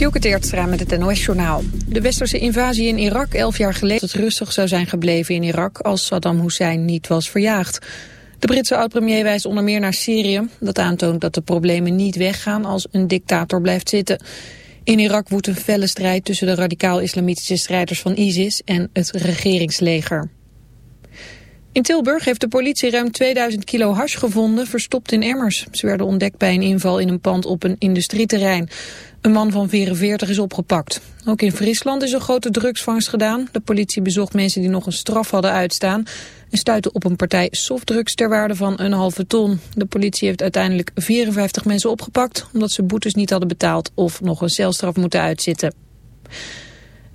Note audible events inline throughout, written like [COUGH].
Dielke Teertstra met het NOS-journaal. De westerse invasie in Irak elf jaar geleden het rustig zou zijn gebleven in Irak als Saddam Hussein niet was verjaagd. De Britse oud-premier wijst onder meer naar Syrië. Dat aantoont dat de problemen niet weggaan als een dictator blijft zitten. In Irak woedt een felle strijd tussen de radicaal-islamitische strijders van ISIS en het regeringsleger. In Tilburg heeft de politie ruim 2000 kilo hash gevonden, verstopt in emmers. Ze werden ontdekt bij een inval in een pand op een industrieterrein. Een man van 44 is opgepakt. Ook in Friesland is een grote drugsvangst gedaan. De politie bezocht mensen die nog een straf hadden uitstaan... en stuitte op een partij softdrugs ter waarde van een halve ton. De politie heeft uiteindelijk 54 mensen opgepakt... omdat ze boetes niet hadden betaald of nog een celstraf moeten uitzitten.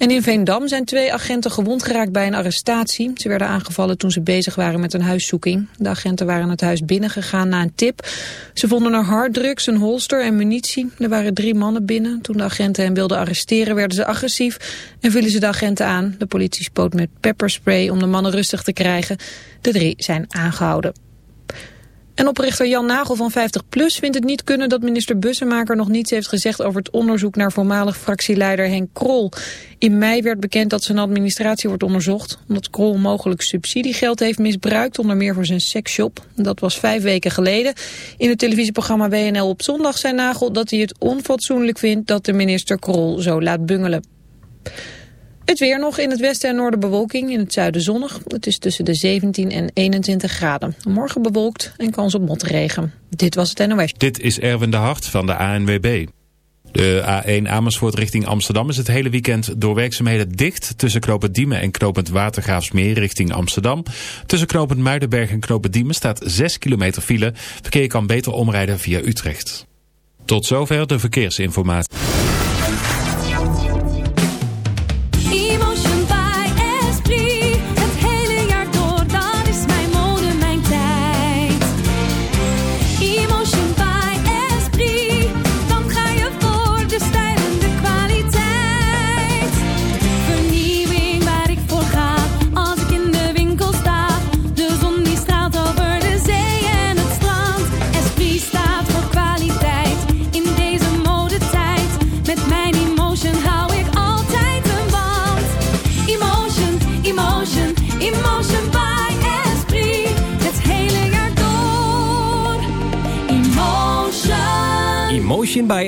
En in Veendam zijn twee agenten gewond geraakt bij een arrestatie. Ze werden aangevallen toen ze bezig waren met een huiszoeking. De agenten waren het huis binnengegaan na een tip. Ze vonden er harddrugs, een holster en munitie. Er waren drie mannen binnen. Toen de agenten hen wilden arresteren werden ze agressief en vielen ze de agenten aan. De politie spoot met pepperspray om de mannen rustig te krijgen. De drie zijn aangehouden. En oprichter Jan Nagel van 50PLUS vindt het niet kunnen dat minister Bussemaker nog niets heeft gezegd over het onderzoek naar voormalig fractieleider Henk Krol. In mei werd bekend dat zijn administratie wordt onderzocht, omdat Krol mogelijk subsidiegeld heeft misbruikt, onder meer voor zijn seksshop. Dat was vijf weken geleden. In het televisieprogramma WNL op zondag zei Nagel dat hij het onfatsoenlijk vindt dat de minister Krol zo laat bungelen. Het weer nog in het westen en noorden bewolking, in het zuiden zonnig. Het is tussen de 17 en 21 graden. Morgen bewolkt en kans op motregen. Dit was het NOS. Dit is Erwin de Hart van de ANWB. De A1 Amersfoort richting Amsterdam is het hele weekend door werkzaamheden dicht tussen Knopend Diemen en Knopend Watergraafsmeer richting Amsterdam. Tussen Knopend Muidenberg en Knopend Diemen staat 6 kilometer file. Verkeer kan beter omrijden via Utrecht. Tot zover de verkeersinformatie.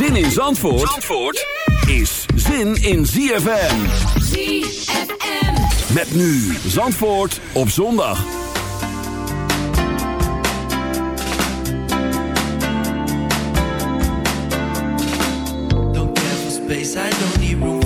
Zin in Zandvoort, Zandvoort is zin in ZFM. ZFM. Met nu Zandvoort op zondag. Don't care for space, I don't need room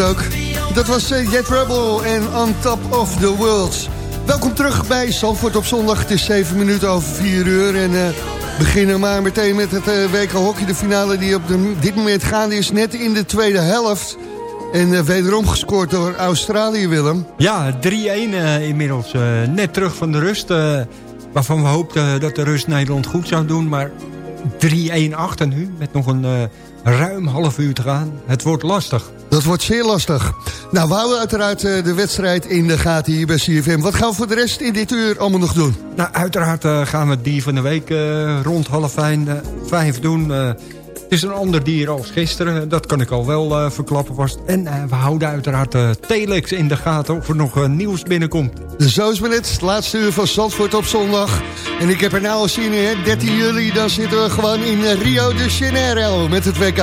ook. Dat was uh, Jet Rebel en On Top of the World. Welkom terug bij Zandvoort op zondag. Het is 7 minuten over 4 uur. En uh, beginnen maar meteen met het uh, WK Hockey. De finale die op de, dit moment gaande is. Net in de tweede helft. En uh, wederom gescoord door Australië, Willem. Ja, 3-1 uh, inmiddels. Net terug van de rust. Waarvan we hoopten dat de rust Nederland goed zou doen. Maar 3-1 achter nu. Met nog een ruim half uur te gaan. Het wordt lastig. Dat wordt zeer lastig. Nou, we houden uiteraard de wedstrijd in de gaten hier bij CFM. Wat gaan we voor de rest in dit uur allemaal nog doen? Nou, uiteraard gaan we die van de week rond half vijf doen... Het is een ander dier als gisteren. Dat kan ik al wel uh, verklappen vast. En uh, we houden uiteraard uh, Telex in de gaten of er nog nieuws binnenkomt. Zo is het net. Laatste uur van Zandvoort op zondag. En ik heb er nou al zin in. Hè? 13 juli, dan zitten we gewoon in Rio de Janeiro met het WK.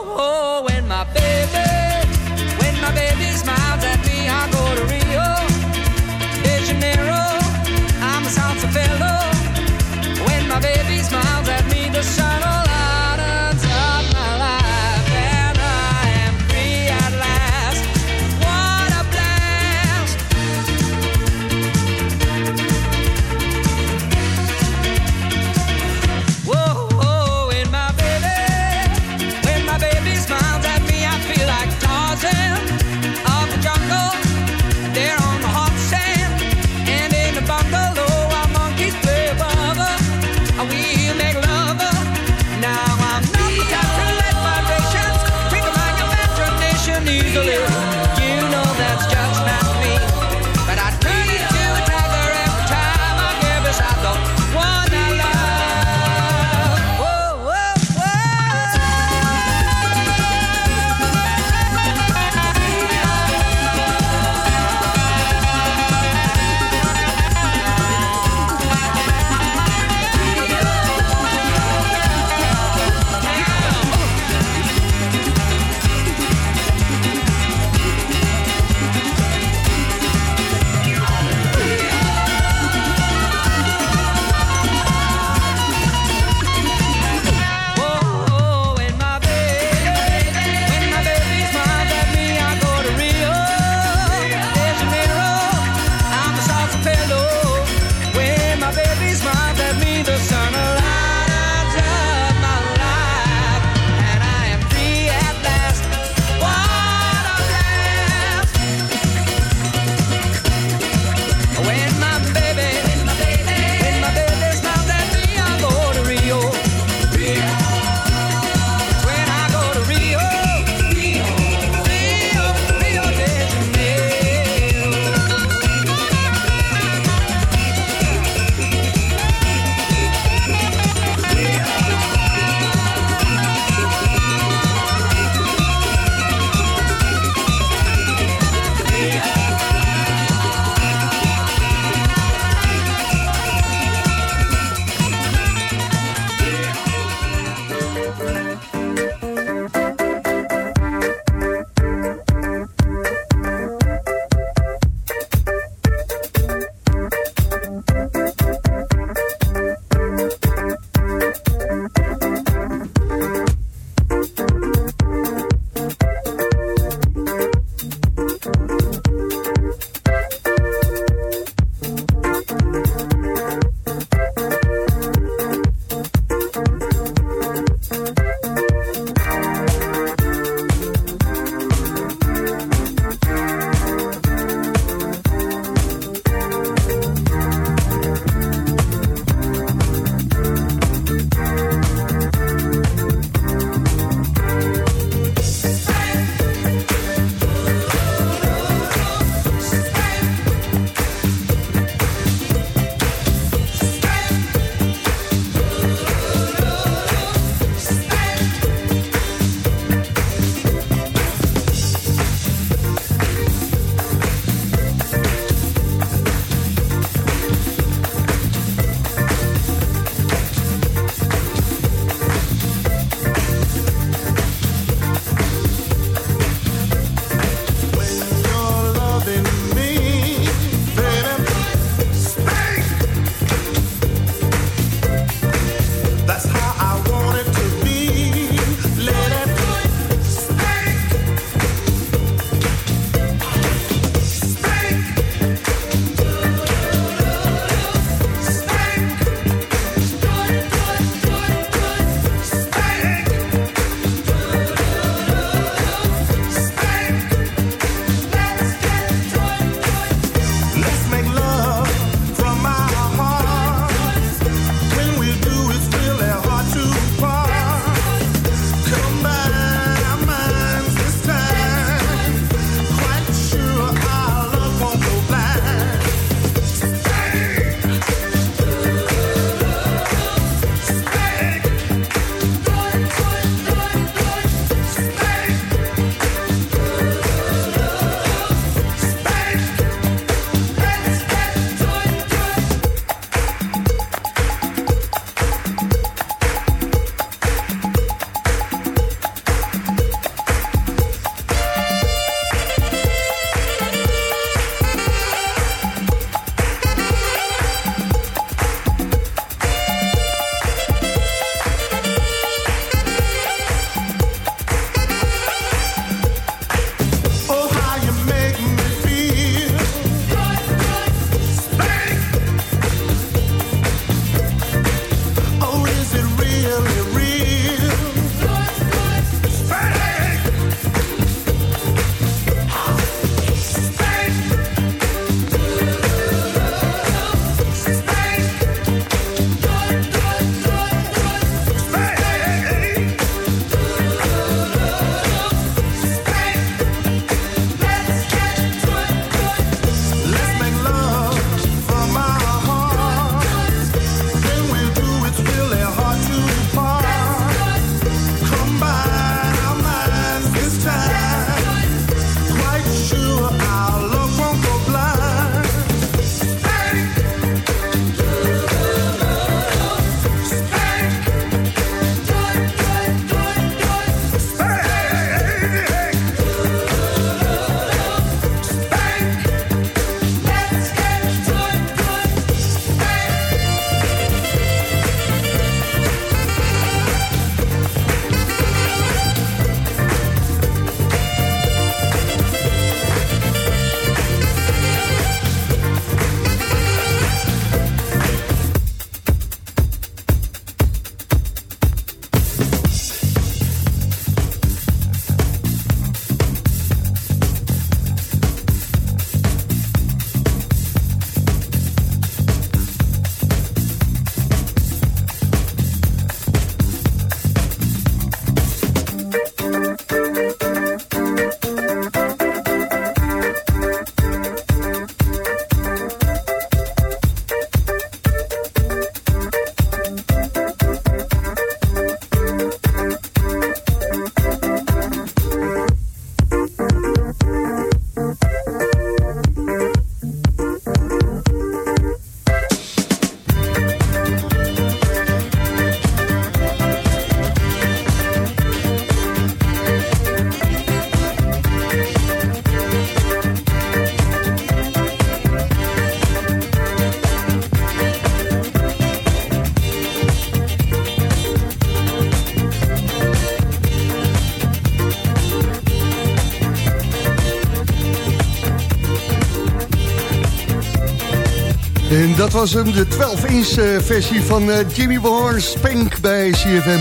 En dat was hem, de 12-inch versie van eh, Jimmy Behorn Spank bij CFM.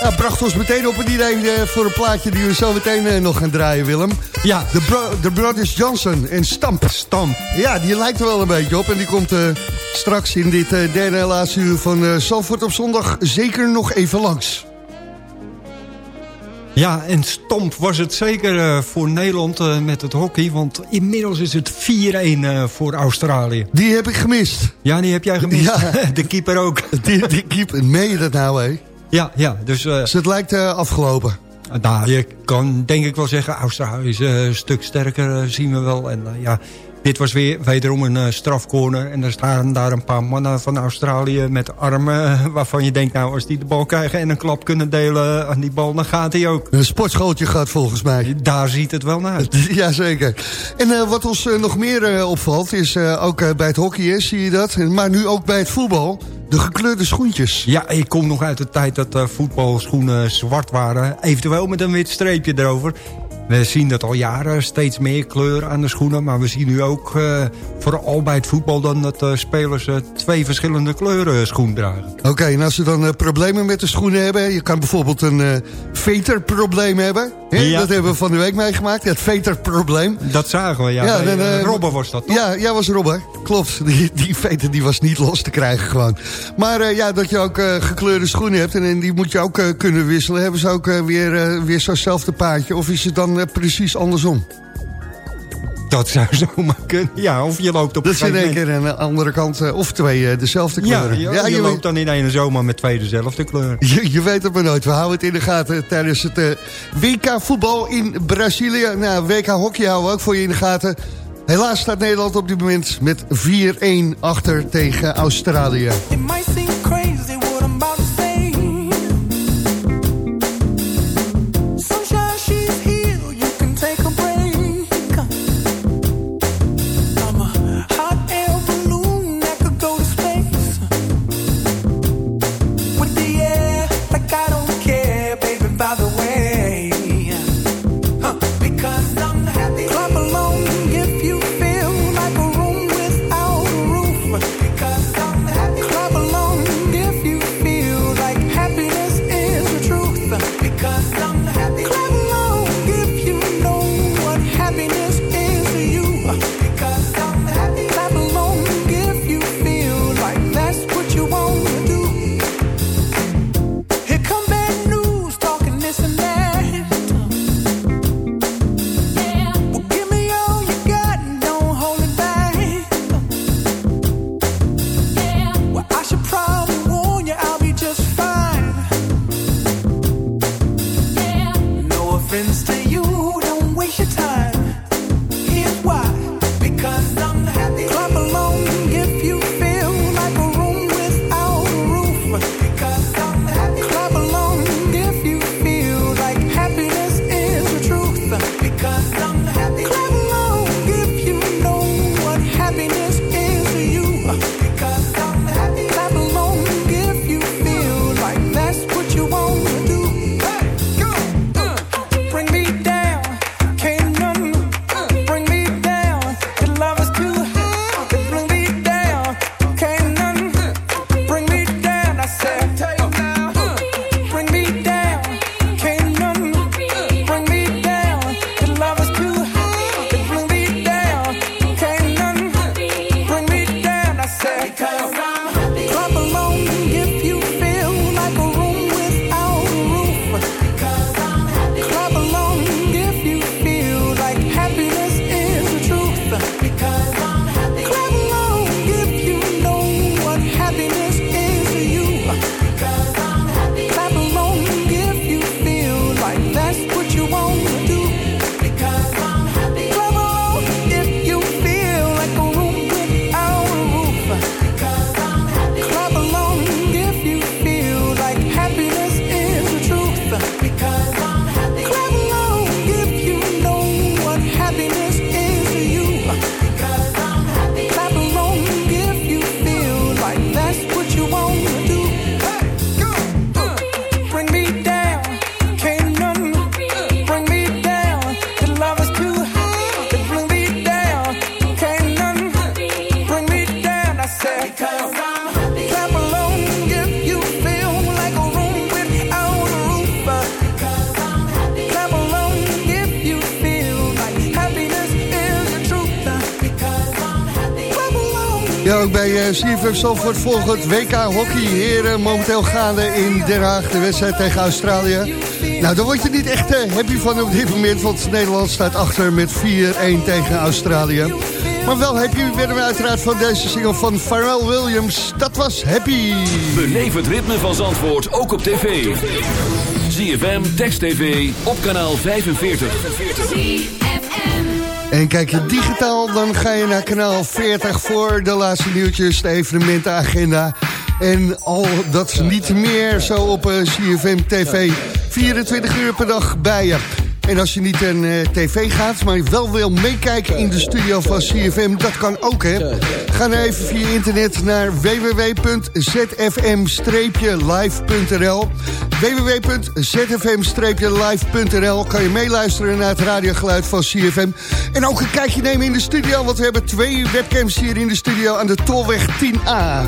Ja, bracht ons meteen op een idee eh, voor een plaatje die we zo meteen eh, nog gaan draaien, Willem. Ja. De, bro de Brothers Johnson en Stamp. Stamp. Ja, die lijkt er wel een beetje op. En die komt eh, straks in dit eh, derde en laatste uur van eh Zandvoort op zondag zeker nog even langs. Ja, en stomp was het zeker eh, voor Nederland eh, met het hockey. Want inmiddels is het 4-1 eh, voor Australië. Die heb ik gemist. Ja, die heb jij gemist. Ja. [LAUGHS] De keeper ook. [LAUGHS] Die, die keeper, meen je dat nou, hè? Ja, ja dus, Dus het lijkt afgelopen. nou, je kan denk ik wel zeggen... Australië is een stuk sterker, zien we wel. En ja, dit was weer wederom een eh, strafcorner. En er staan daar een paar mannen van Australië met armen... eh, waarvan je denkt, nou, als die de bal krijgen... en een klap kunnen delen aan die bal, dan gaat hij ook. Een sportschooltje gaat volgens mij. Daar ziet het wel naar uit. [LAUGHS] Jazeker. En eh, wat ons nog meer opvalt is ook bij het hockey, hè, zie je dat? Maar nu ook bij het voetbal, de gekleurde schoentjes. Ja, ik kom nog uit de tijd dat voetbalschoenen zwart waren. Eventueel met een wit streepje erover. We zien dat al jaren, steeds meer kleur aan de schoenen. Maar we zien nu ook, eh, vooral bij het voetbal... dan dat spelers eh, twee verschillende kleuren schoen dragen. Oké, en als ze dan eh, problemen met de schoenen hebben... je kan bijvoorbeeld een veterprobleem hebben. Hè? Ja. Dat hebben we van de week meegemaakt, het veterprobleem. Dat zagen we, ja. Ja, Bij, dan, Robben was dat, toch? Ja, ja, was Robber. Klopt. [LAUGHS] Die, die veter die was niet los te krijgen gewoon. Maar ja, dat je ook gekleurde schoenen hebt... en, en die moet je ook kunnen wisselen. Hebben ze ook weer, weer zo'nzelfde paardje? Of is het dan eh, precies andersom? Dat zou [LAUGHS] zomaar kunnen. Ja, of je loopt op Dat een is in één keer aan de andere kant... eh, of twee eh, dezelfde Ja, kleuren. ja, je, je, loopt dan in een zomaar met twee dezelfde kleur. [LAUGHS] Je, je weet het maar nooit. We houden het in de gaten tijdens het eh, WK voetbal in Brazilië. Nou, WK hockey houden we ook voor je in de gaten. Helaas staat Nederland op dit moment met 4-1 achter tegen Australië. CFM Zandvoort volgt het WK Hockey Heren momenteel gaande in Den Haag. De wedstrijd tegen Australië. Nou, daar word je niet echt uh, happy van op dit moment, want Nederland staat achter met 4-1 tegen Australië. Maar wel happy werden we uiteraard van deze single van Pharrell Williams. Dat was Happy. Beleef het ritme van Zandvoort ook op tv. ZFM, Text TV, op kanaal 45. En kijk je digitaal, dan ga je naar kanaal 40 voor de laatste nieuwtjes, de evenementenagenda. En al dat niet meer zo op CFM TV. 24 uur per dag bij je. En als je niet een uh, tv gaat, maar wel wil meekijken in de studio van CFM, dat kan ook, hè. Ga nou even via internet naar www.zfm-live.nl www.zfm-live.nl Kan je meeluisteren naar het radiogeluid van CFM. En ook een kijkje nemen in de studio, want we hebben twee webcams hier in de studio aan de Tolweg 10A.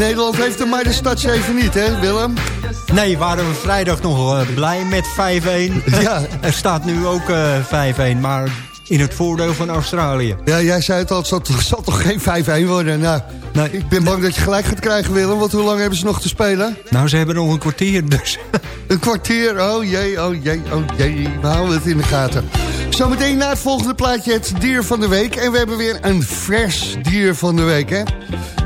Nederland heeft hem, maar de stad even niet, hè Willem? Nee, waren we vrijdag nog eh, blij met 5-1. [LAUGHS] Ja. er staat nu ook eh, 5-1, maar in het voordeel van Australië. Ja, jij zei het al, het zal, het zal toch geen 5-1 worden? Nou, Nee. ik ben bang dat je gelijk gaat krijgen, Willem. Want hoe lang hebben ze nog te spelen? Nou, ze hebben nog een kwartier, dus... [LAUGHS] Een kwartier, oh jee, oh jee, oh jee. We houden het in de gaten. Zometeen na het volgende plaatje het dier van de week. En we hebben weer een vers dier van de week, hè?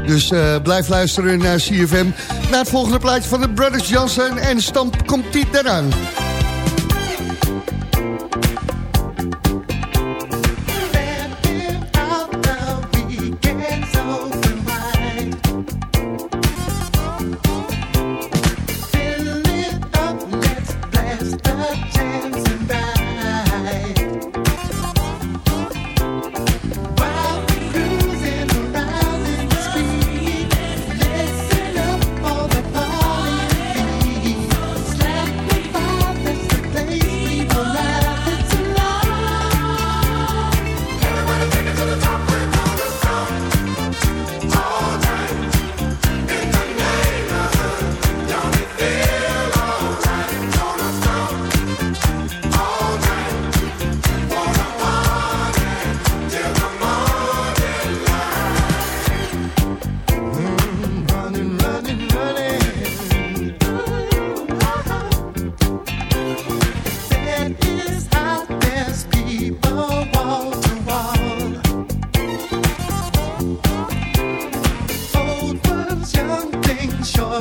Dus eh, blijf luisteren naar CFM. Na het volgende plaatje van de Brothers Johnson. En stamp komt die eraan.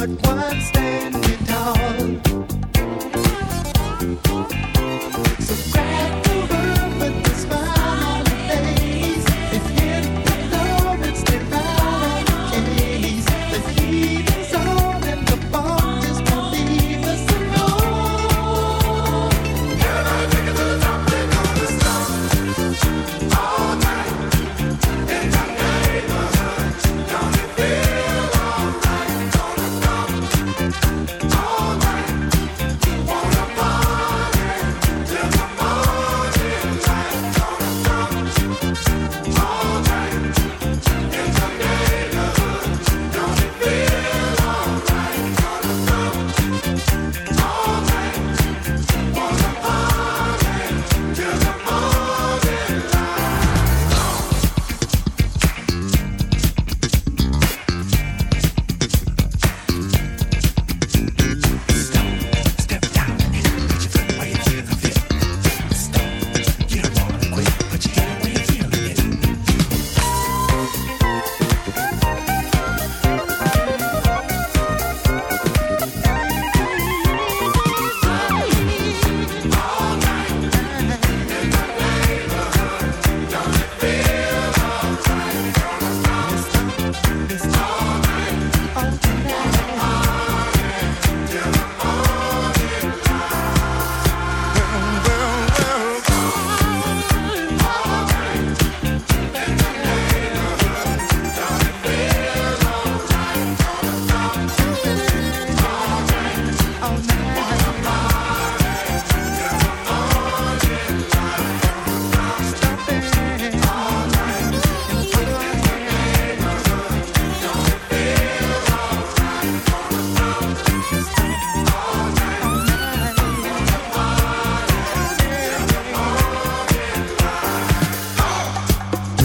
hard ones.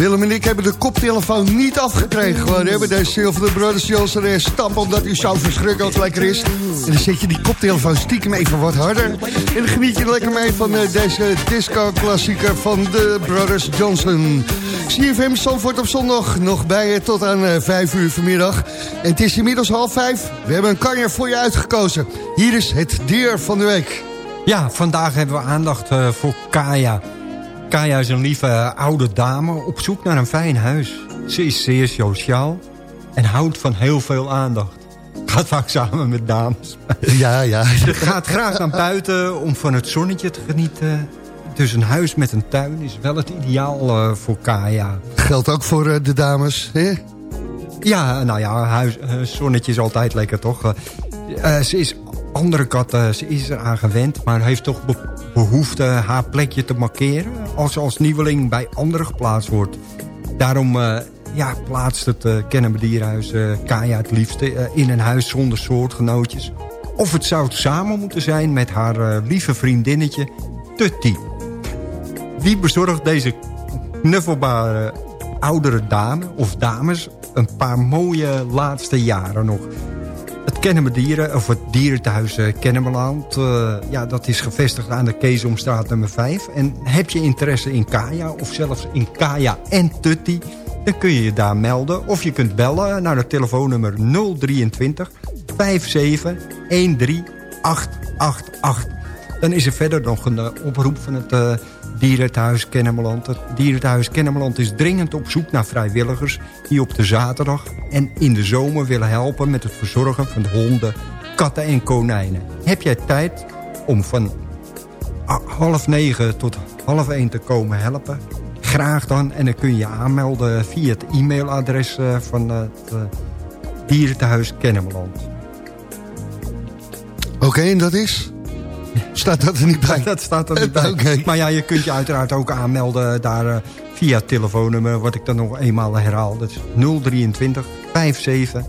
Willem en ik hebben de koptelefoon niet afgekregen. Gewoon hebben deze Silver Brothers Johnson en stampen omdat hij zo verschrikkelijk lekker is. En dan zet je die koptelefoon stiekem even wat harder. En dan geniet je lekker mee van eh, deze disco-klassieker van de Brothers Johnson. CFM Zandvoort op zondag nog bij je tot aan eh, 5 uur vanmiddag. En het is inmiddels half vijf. We hebben een kanjer voor je uitgekozen. Hier is het dier van de week. Ja, vandaag hebben we aandacht eh, voor Kaya. Kaya is een lieve oude dame op zoek naar een fijn huis. Ze is zeer sociaal en houdt van heel veel aandacht. Gaat vaak samen met dames. [LAUGHS] Ja, ja. Ze gaat graag naar buiten om van het zonnetje te genieten. Dus een huis met een tuin is wel het ideaal eh, voor Kaya. Geldt ook voor eh, de dames, hè? Ja, nou ja, huis, eh, zonnetje is altijd lekker, toch? Ze is andere kat, eh, ze is eraan gewend... maar heeft toch behoefte haar plekje te markeren... als ze als nieuweling bij anderen geplaatst wordt. Daarom eh, ja, plaatst het uh, Kennemer Dierhuis uh, Kaya het liefste in een huis zonder soortgenootjes. Of het zou samen moeten zijn met haar lieve vriendinnetje Tutti. Wie bezorgt deze knuffelbare oudere dame of dames een paar mooie laatste jaren nog. Het Kennemer Dieren, of het dierenthuis uh, Kennemerland... Uh, ja, dat is gevestigd aan de Keesomstraat nummer 5. En heb je interesse in Kaya of zelfs in Kaya en Tutti... dan kun je je daar melden. Of je kunt bellen naar het telefoonnummer 023 57 13 888. Dan is er verder nog een uh, oproep van het Dierenthuis Kennemerland. Het Dierenthuis Kennemerland is dringend op zoek naar vrijwilligers... die op de zaterdag en in de zomer willen helpen... met het verzorgen van honden, katten en konijnen. Heb jij tijd om van half negen tot half één te komen helpen? Graag dan. En dan kun je aanmelden via het e-mailadres uh, van het uh, Dierenthuis Kennemerland. Oké, en dat is? [LAUGHS] Staat dat er niet bij? Dat staat er niet bij. okay. Maar ja, je kunt je uiteraard ook aanmelden daar uh, via het telefoonnummer... wat ik dan nog eenmaal herhaal. Dat is 023 57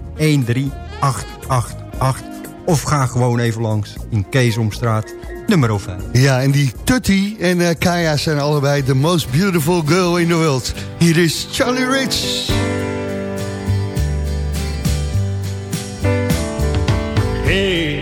13 888. Of ga gewoon even langs in Keesomstraat nummer 5. Ja, en die Tutti en uh, Kaya zijn allebei the most beautiful girl in the world. Hier is Charlie Rich. Hey,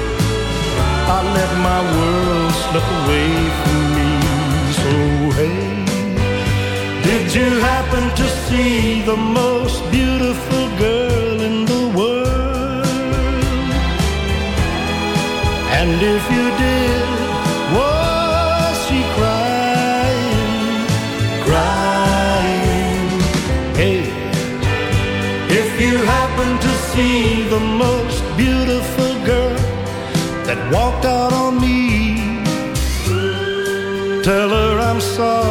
I let my world slip away from me. So hey, did you happen to see the most beautiful girl in the world? And if you did, walked out on me, tell her I'm sorry.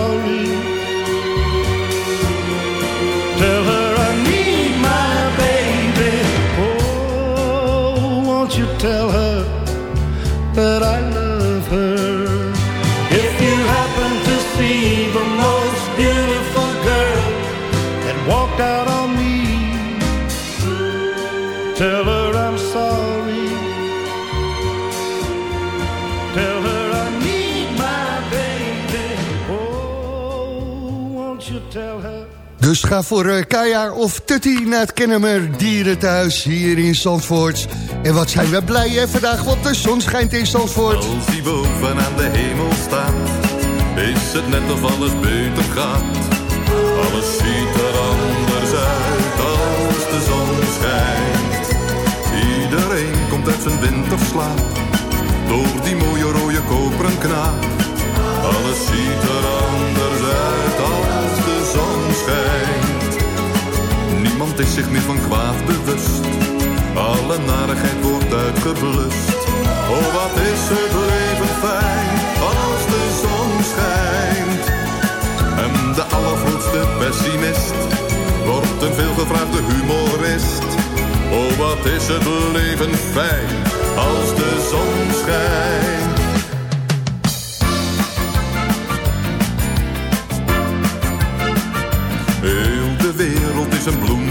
Dus ga voor uh, of Tutti naar het Kennemer Dierenthuis hier in Zandvoort. En wat zijn we blij hè, vandaag, want de zon schijnt in Zandvoort. Als die boven aan de hemel staat, is het net of alles beter gaat. Alles ziet er anders uit als de zon schijnt. Iedereen komt uit zijn winterslaap, door die mooie rode koperen knaap. Alles ziet er Niemand is zich meer van kwaad bewust. Alle narigheid wordt uitgeblust. Oh, wat is het leven fijn als de zon schijnt. En de allergrootste pessimist wordt een veelgevraagde humorist. Oh, wat is het leven fijn als de zon schijnt.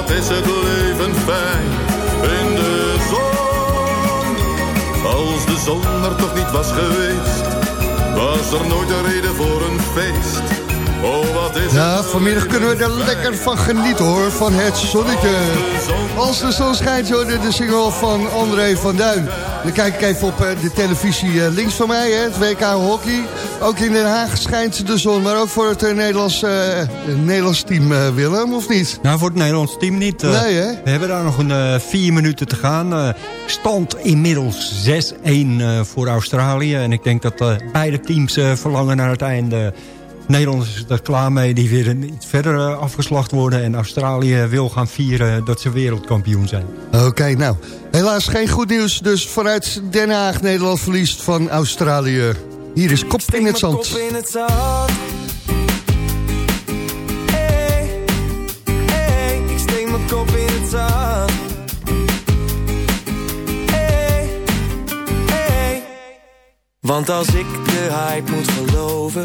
Wat is het leven fijn in de zon. Als de zon er toch niet was geweest, was er nooit een reden voor een feest. Oh, wat is Ja, vanmiddag kunnen we er lekker van genieten hoor, van het zonnetje. Als de zon schijnt, hoor, de single van André van Duin. Dan kijk ik even op eh, de televisie eh, links van mij, hè, het WK Hockey. Ook in Den Haag schijnt de zon, maar ook voor het eh, Nederlands, Nederlands team, Willem, of niet? Nou, voor het Nederlands team niet. Nee, hè? We hebben daar nog een vier minuten te gaan. Stand inmiddels 6-1 eh, voor Australië. En ik denk dat beide teams verlangen naar het einde. Nederland is er klaar mee. Die willen iets verder eh, afgeslacht worden. En Australië wil gaan vieren dat ze wereldkampioen zijn. Oké, nou, helaas geen goed nieuws. Dus vanuit Den Haag, Nederland verliest van Australië. Hier is Kop in het Zand. Kop in het zand. Hey, hey, ik steek mijn kop in het zand. Hey, hey. Want als ik de hype moet geloven,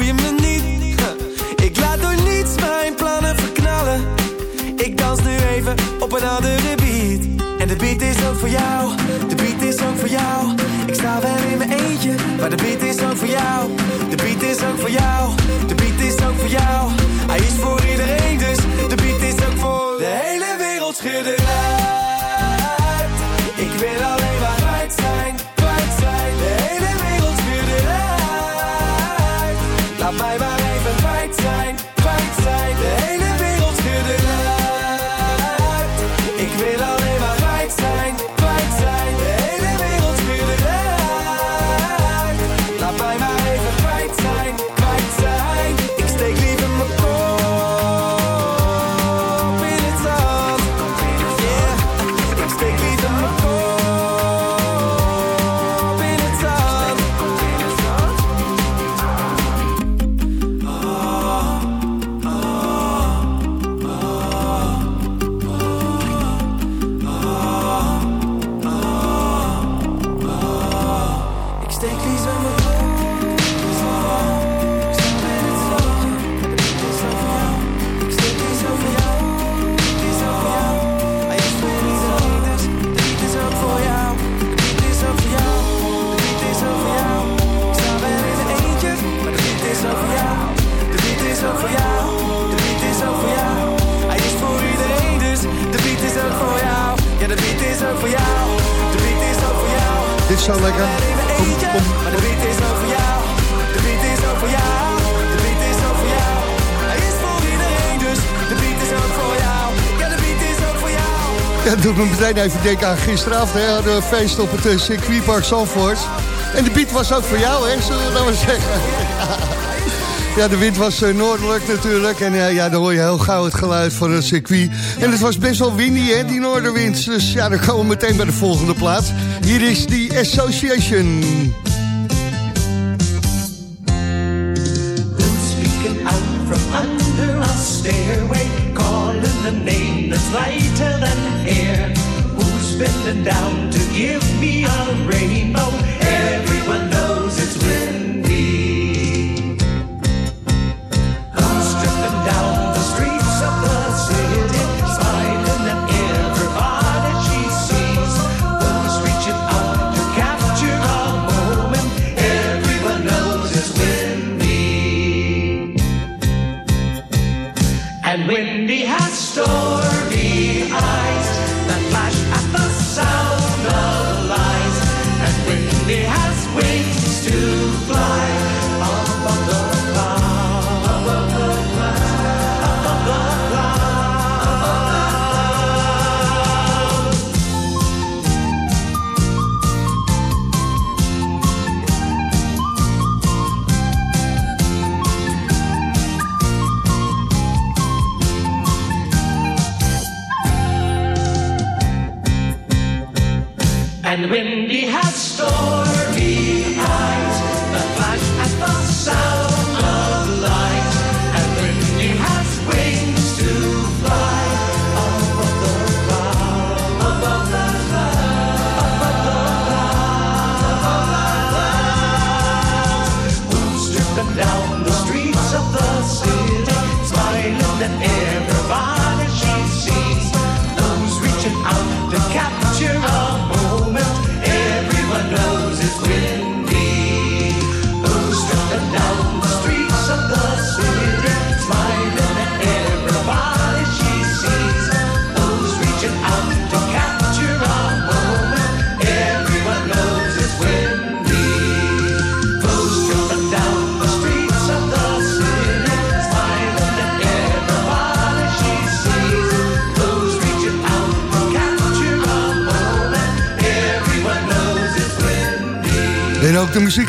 boeien me niet. Ik laat door niets mijn plannen verknallen. Ik dans nu even op een andere beat. En de beat is ook voor jou. De beat is ook voor jou. Ik sta wel in mijn eentje, maar de beat is ook voor jou. De beat is ook voor jou. De beat is ook voor jou. Hij is voor iedereen, Lekker. Kom, kom. Maar de beat is ook voor jou. De beat is ook voor jou. De beat is ook voor jou. Hij is voor iedereen, dus de beat is ook voor jou. Ja, de beat is ook voor jou. Ja, dat doet me meteen even denken aan gisteravond. Hè, hadden we feest op het uh, circuitpark Zandvoort. En de beat was ook voor jou, hè, zullen we dat maar zeggen. [LAUGHS] Ja, de wind was uh, noordelijk natuurlijk. En uh, ja, dan hoor je heel gauw het geluid van het circuit. En het was best wel windy, hè, die noorderwind. Dus ja, dan komen we meteen bij de volgende plaats. Hier is die Association.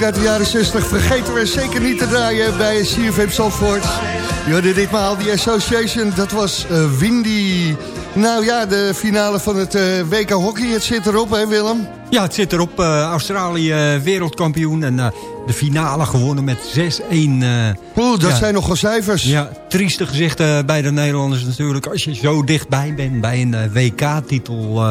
Muziek uit de jaren 60 vergeten we zeker niet te draaien bij CFM Zandvoort. Je hoorde ditmaal die Association, dat was eh, Windy. Nou ja, de finale van het eh, WK Hockey, het zit erop hè Willem? Ja, het zit erop. eh, Australië wereldkampioen. En de finale gewonnen met 6-1. eh, Oeh, dat ja. zijn nogal cijfers. Ja, trieste gezichten bij de Nederlanders natuurlijk. Als je zo dichtbij bent bij een WK-titel...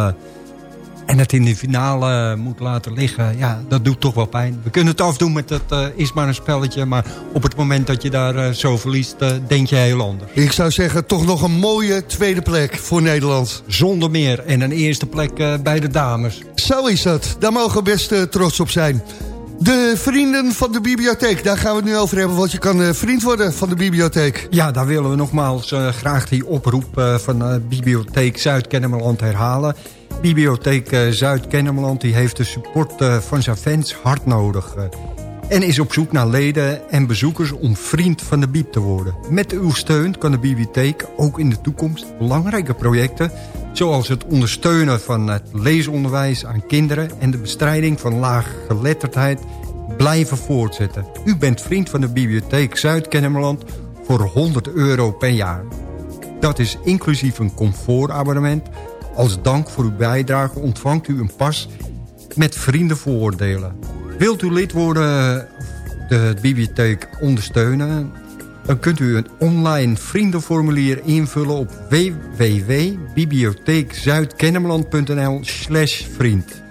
en het in de finale moet laten liggen... ja, dat doet toch wel pijn. We kunnen het afdoen met het eh, is maar een spelletje... maar op het moment dat je daar eh, zo verliest, eh, denk je heel anders. Ik zou zeggen, toch nog een mooie tweede plek voor Nederland. Zonder meer. En een eerste plek bij de dames. Zo is dat. Daar mogen we best trots op zijn. De vrienden van de bibliotheek, daar gaan we het nu over hebben... want je kan vriend worden van de bibliotheek. Ja, daar willen we nogmaals graag die oproep van Bibliotheek Zuid-Kennemerland herhalen. Bibliotheek eh, Zuid-Kennemerland heeft de support eh, van zijn fans hard nodig. eh, en is op zoek naar leden en bezoekers om vriend van de Bieb te worden. Met uw steun kan de bibliotheek ook in de toekomst belangrijke projecten... zoals het ondersteunen van het leesonderwijs aan kinderen... en de bestrijding van laaggeletterdheid blijven voortzetten. U bent vriend van de Bibliotheek Zuid-Kennemerland voor 100 euro per jaar. Dat is inclusief een comfortabonnement. Als dank voor uw bijdrage ontvangt u een pas met vriendenvoordelen. Wilt u lid worden de bibliotheek ondersteunen... dan kunt u een online vriendenformulier invullen op www.bibliotheekzuidkennemerland.nl slash vriend.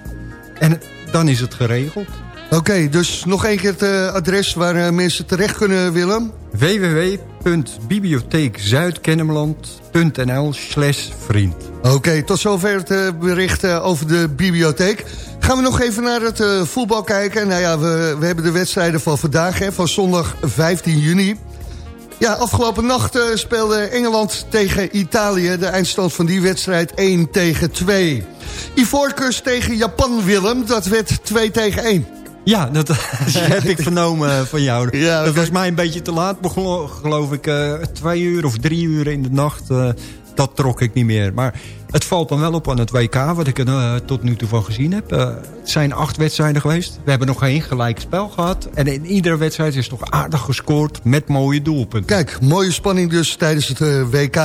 En dan is het geregeld. Oké, dus nog één keer het eh, adres waar eh, mensen terecht kunnen, Willem. www.bibliotheekzuidkennemerland.nl slash vriend. Oké, tot zover het eh, bericht eh, over de bibliotheek. Gaan we nog even naar het voetbal kijken. Nou ja, we, we hebben de wedstrijden van vandaag, hè, van zondag 15 juni. Ja, afgelopen nacht speelde Engeland tegen Italië. De eindstand van die wedstrijd 1 tegen 2. Ivoorkust tegen Japan, Willem. Dat werd 2 tegen 1. Ja, [LAUGHS] dat heb ik vernomen van jou. dat was mij een beetje te laat, begon, geloof ik, eh, twee uur of drie uur in de nacht. eh, dat trok ik niet meer. Maar het valt dan wel op aan het WK, wat ik er eh, tot nu toe van gezien heb. Het zijn acht wedstrijden geweest. We hebben nog geen gelijk spel gehad. En in iedere wedstrijd is toch aardig gescoord met mooie doelpunten. Kijk, mooie spanning dus tijdens het WK.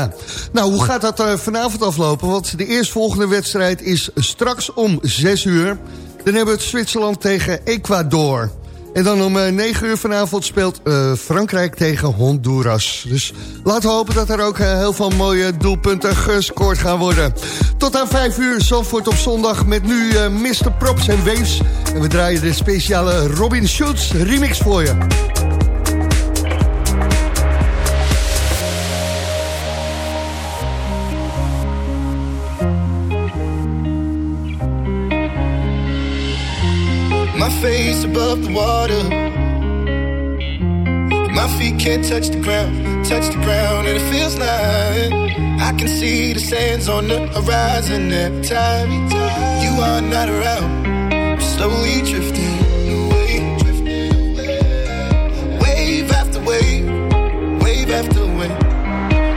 Nou, hoe gaat dat vanavond aflopen? Want de eerstvolgende wedstrijd is straks om 6 uur. Dan hebben we het Zwitserland tegen Ecuador. En dan om eh, 9 uur vanavond speelt eh, Frankrijk tegen Honduras. Dus laten we hopen dat er ook eh, heel veel mooie doelpunten gescoord gaan worden. Tot aan 5 uur, Zandvoort op zondag met nu eh, Mr. Props en Waves. En we draaien de speciale Robin Schulz remix voor je. Face above the water. My feet can't touch the ground, touch the ground, and it feels like I can see the sands on the horizon every time you are not around. I'm slowly drifting away, wave after wave, wave after wave.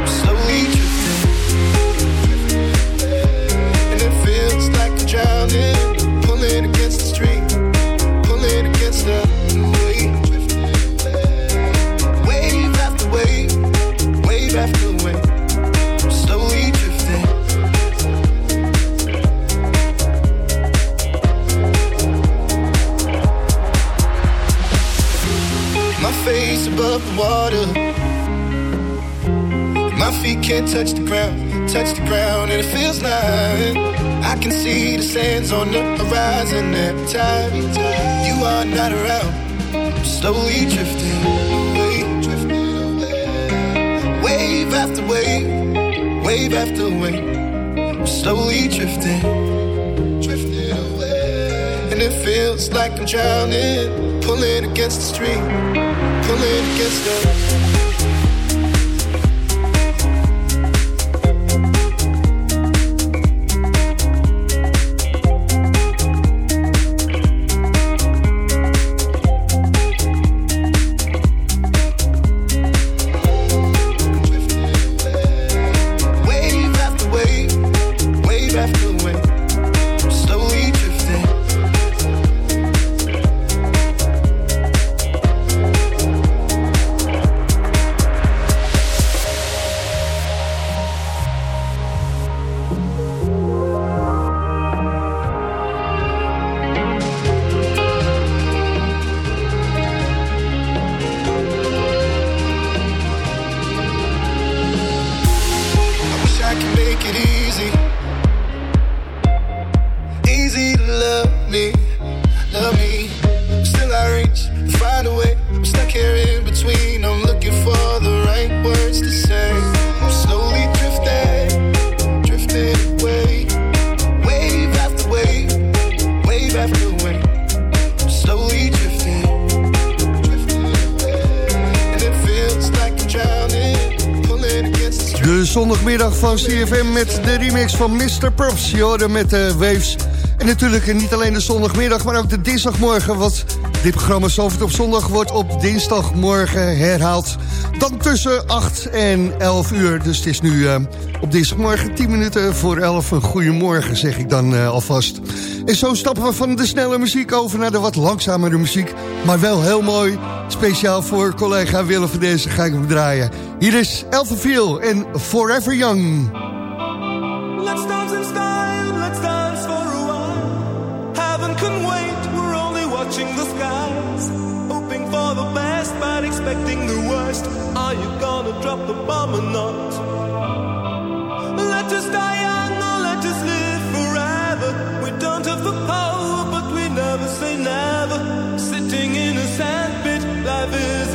I'm slowly drifting, and it feels like I'm drowning, touch the ground, touch the ground, and it feels like I can see the sands on the horizon every time you are not around. I'm slowly drifting away. Wave after wave, wave after wave. I'm slowly drifting, drifting away. And it feels like I'm drowning, pulling against the stream, pulling against the. CFM met de remix van Mr. Props. Je met de Waves. En natuurlijk niet alleen de zondagmiddag, maar ook de dinsdagmorgen. Want dit programma Zalvert op zondag wordt op dinsdagmorgen herhaald. Dan tussen 8 en 11 uur. Dus het is nu eh, op dinsdagmorgen 10 minuten voor 11. Een goedemorgen zeg ik dan eh, alvast. En zo stappen we van de snelle muziek over naar de wat langzamere muziek. Maar wel heel mooi. Speciaal voor collega Willem van deze ga ik hem draaien. Hier is Elfenviel en Forever Young.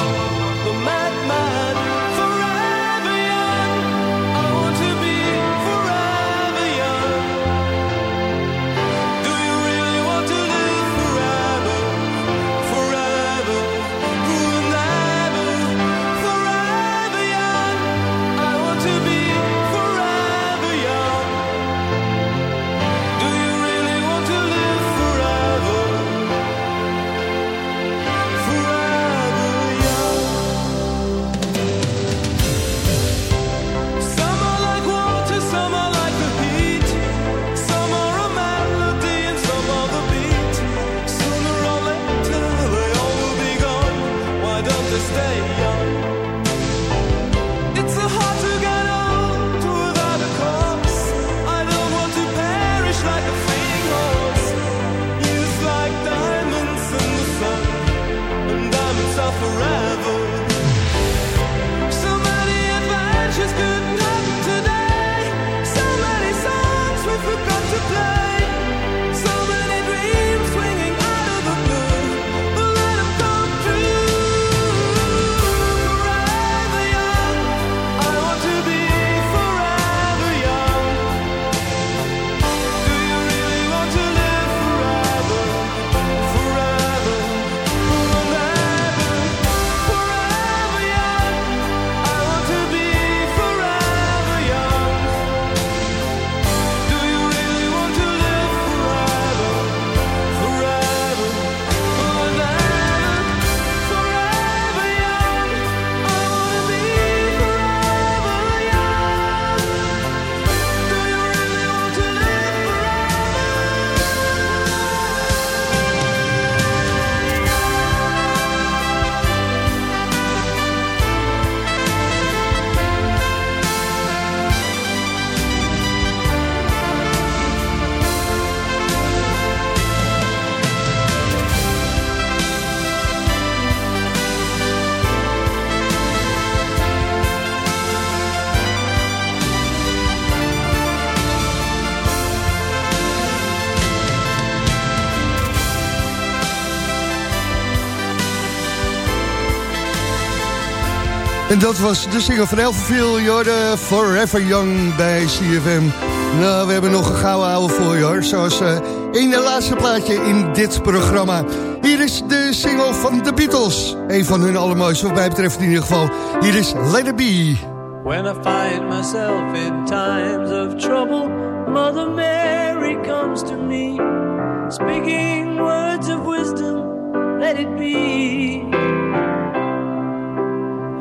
the dat was de single van Elverville, Jorde Forever Young bij CFM. Nou, we hebben nog een gouden ouwe voor je. Zoals uh, in de laatste plaatje in dit programma. Hier is de single van The Beatles. Een van hun allermooiste, wat mij betreft in ieder geval. Hier is Let It Be. When I find myself in times of trouble, Mother Mary comes to me, speaking words of wisdom, let it be.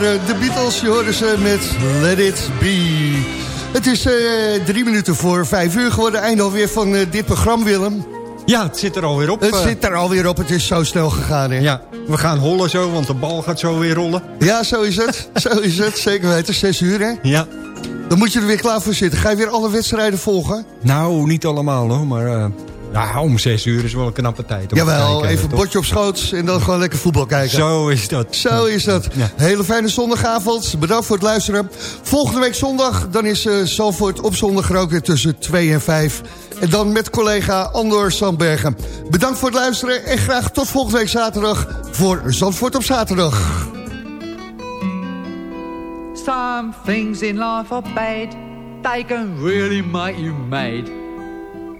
Waren de Beatles, je hoorde ze met Let It Be. Het is eh, drie minuten voor vijf uur geworden. Einde alweer van eh, dit programma, Willem. Ja, het zit er alweer op. Het eh. zit er alweer op, het is zo snel gegaan. Hè? Ja, we gaan hollen zo, want de bal gaat zo weer rollen. Ja, zo is het. [LAUGHS] zo is het, zeker weten. Zes uur, hè? Ja. Dan moet je er weer klaar voor zitten. Ga je weer alle wedstrijden volgen? Nou, niet allemaal hoor, maar ja, om zes uur is wel een knappe tijd. om te Jawel, kijken, even toch? bordje op schoot en dan gewoon lekker voetbal kijken. Zo is dat. Zo is dat. Ja. Hele fijne zondagavond. Bedankt voor het luisteren. Volgende week zondag, dan is uh, Zalvoort op zondag ook weer tussen 2 en 5. En dan met collega Andor Sandbergen. Bedankt voor het luisteren en graag tot volgende week zaterdag voor Zandvoort op zaterdag. Some things in life are bad, they can really make you mad.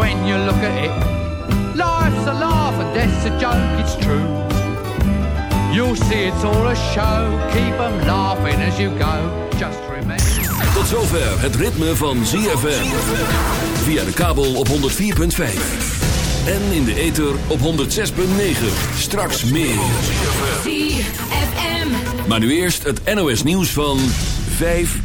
when you look at it. Life's a laugh and death's a joke, it's true. You'll see it's all a show, keep 'em laughing as you go. Just remember. Tot zover het ritme van ZFM. Via de kabel op 104.5. En in de ether op 106.9. Straks meer. Maar nu eerst het NOS nieuws van 5 uur.